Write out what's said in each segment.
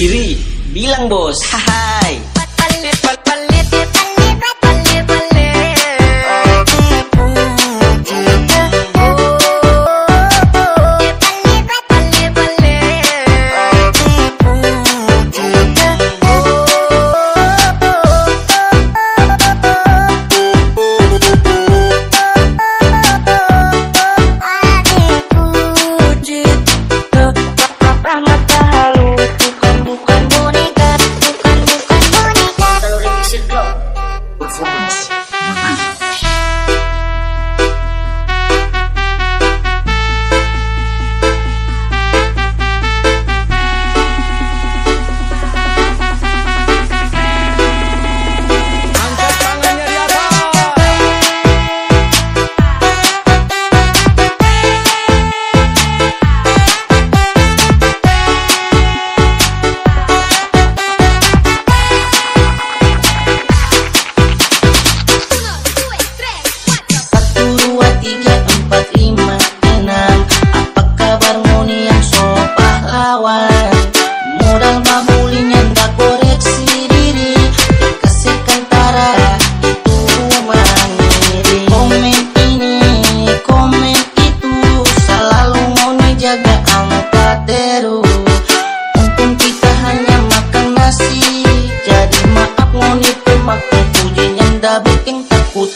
Iri, bilang bos. Hai.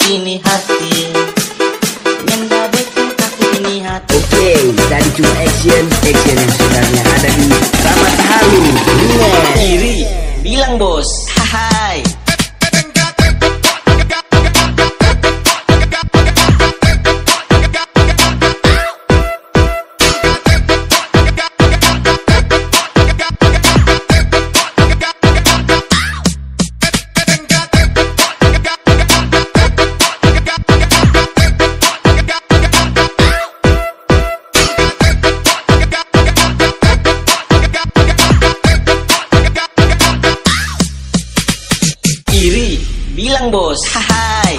Ini hati. Nyenda ini hati. Oke, okay, tadi cuma action Action yang sebenarnya ada di Ramat Halu Iri, bilang bos. Hai bilang bos. Hai.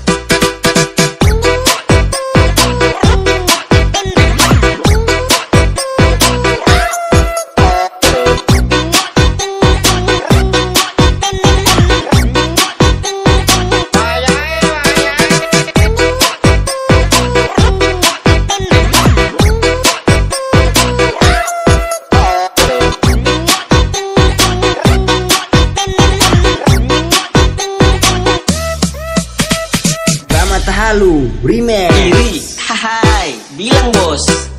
Halu Remix. Hai Bilang bos